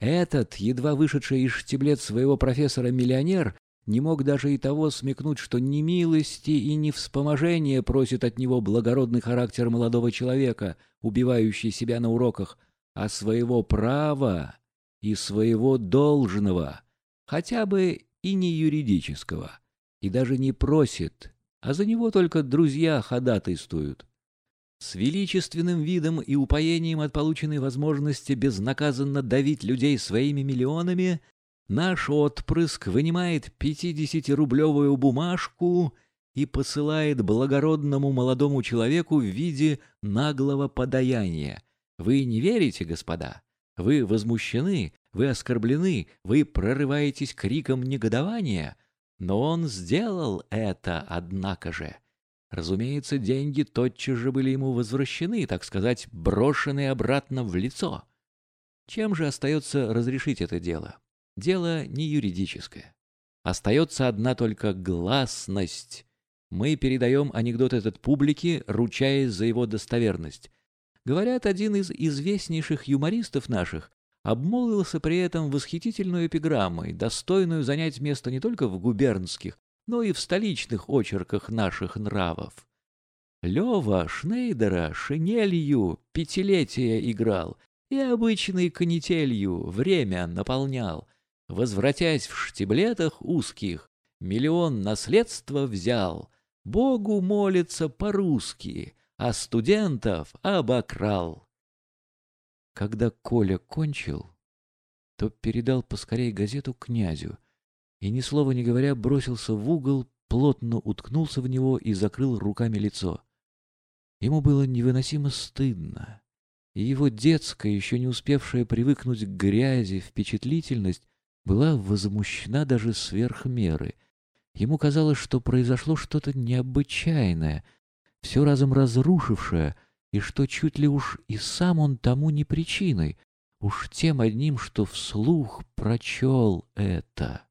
Этот, едва вышедший из штиблет своего профессора миллионер, не мог даже и того смекнуть, что ни милости и ни вспоможения просит от него благородный характер молодого человека, убивающий себя на уроках, а своего права и своего должного, хотя бы и не юридического, и даже не просит, а за него только друзья ходатайствуют. С величественным видом и упоением от полученной возможности безнаказанно давить людей своими миллионами, наш отпрыск вынимает пятидесятирублевую бумажку и посылает благородному молодому человеку в виде наглого подаяния. Вы не верите, господа? Вы возмущены, вы оскорблены, вы прорываетесь криком негодования? Но он сделал это, однако же. Разумеется, деньги тотчас же были ему возвращены, так сказать, брошены обратно в лицо. Чем же остается разрешить это дело? Дело не юридическое. Остается одна только гласность. Мы передаем анекдот этот публике, ручаясь за его достоверность. Говорят, один из известнейших юмористов наших обмолвился при этом восхитительную эпиграммой, достойную занять место не только в губернских, но и в столичных очерках наших нравов. Лева Шнейдера шинелью пятилетия играл и обычной канителью время наполнял. Возвратясь в штиблетах узких, миллион наследства взял, Богу молится по-русски, а студентов обокрал. Когда Коля кончил, то передал поскорей газету князю — и, ни слова не говоря, бросился в угол, плотно уткнулся в него и закрыл руками лицо. Ему было невыносимо стыдно, и его детская, еще не успевшая привыкнуть к грязи, впечатлительность была возмущена даже сверх меры. Ему казалось, что произошло что-то необычайное, все разом разрушившее, и что чуть ли уж и сам он тому не причиной, уж тем одним, что вслух прочел это.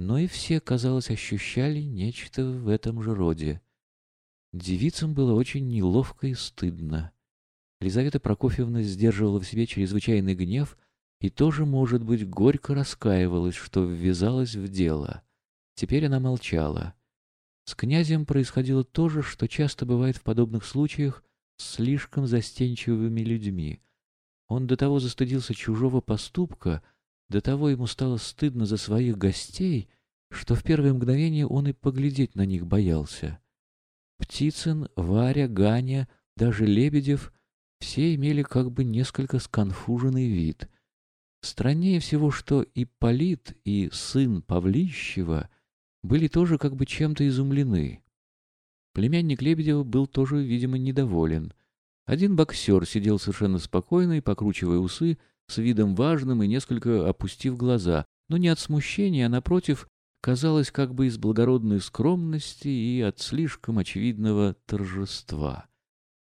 Но и все, казалось, ощущали нечто в этом же роде. Девицам было очень неловко и стыдно. Елизавета Прокофьевна сдерживала в себе чрезвычайный гнев и тоже, может быть, горько раскаивалась, что ввязалась в дело. Теперь она молчала. С князем происходило то же, что часто бывает в подобных случаях с слишком застенчивыми людьми. Он до того застыдился чужого поступка, до того ему стало стыдно за своих гостей, что в первое мгновение он и поглядеть на них боялся. Птицын, Варя, Ганя, даже Лебедев — все имели как бы несколько сконфуженный вид. Страннее всего, что и Полит, и сын Павлищева были тоже как бы чем-то изумлены. Племянник Лебедева был тоже, видимо, недоволен. Один боксер сидел совершенно спокойно и, покручивая усы, с видом важным и несколько опустив глаза, но не от смущения, а, напротив, казалось, как бы из благородной скромности и от слишком очевидного торжества.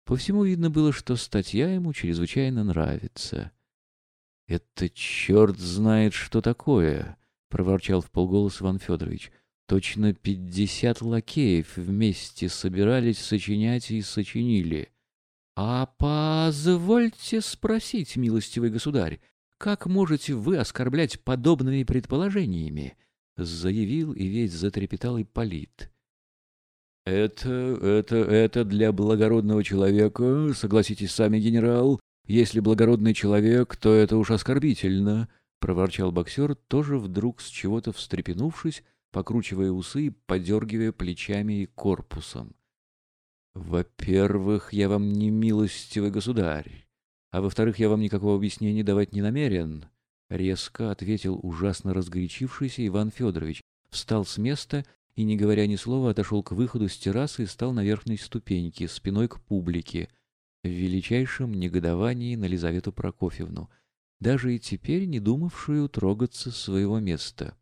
По всему видно было, что статья ему чрезвычайно нравится. — Это черт знает, что такое! — проворчал в полголоса Иван Федорович. — Точно пятьдесят лакеев вместе собирались сочинять и сочинили. «А позвольте спросить, милостивый государь, как можете вы оскорблять подобными предположениями?» Заявил и весь затрепетал Ипполит. «Это, это, это для благородного человека, согласитесь сами, генерал. Если благородный человек, то это уж оскорбительно», — проворчал боксер, тоже вдруг с чего-то встрепенувшись, покручивая усы и подергивая плечами и корпусом. «Во-первых, я вам не милостивый государь, а во-вторых, я вам никакого объяснения давать не намерен», — резко ответил ужасно разгорячившийся Иван Федорович, встал с места и, не говоря ни слова, отошел к выходу с террасы и стал на верхней ступеньке, спиной к публике, в величайшем негодовании на Лизавету Прокофьевну, даже и теперь не думавшую трогаться своего места.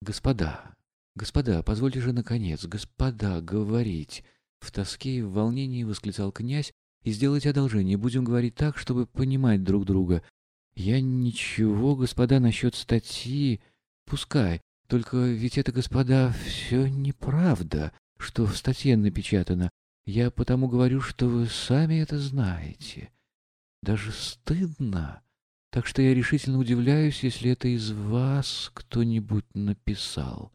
«Господа, господа, позвольте же, наконец, господа, говорить!» В тоске и в волнении восклицал князь, и сделайте одолжение, будем говорить так, чтобы понимать друг друга. Я ничего, господа, насчет статьи, пускай, только ведь это, господа, все неправда, что в статье напечатано. Я потому говорю, что вы сами это знаете. Даже стыдно. Так что я решительно удивляюсь, если это из вас кто-нибудь написал.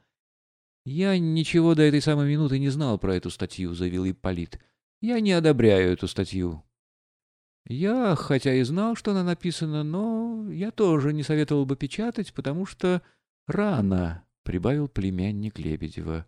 «Я ничего до этой самой минуты не знал про эту статью», — заявил Ипполит. «Я не одобряю эту статью». «Я, хотя и знал, что она написана, но я тоже не советовал бы печатать, потому что рано», — прибавил племянник Лебедева.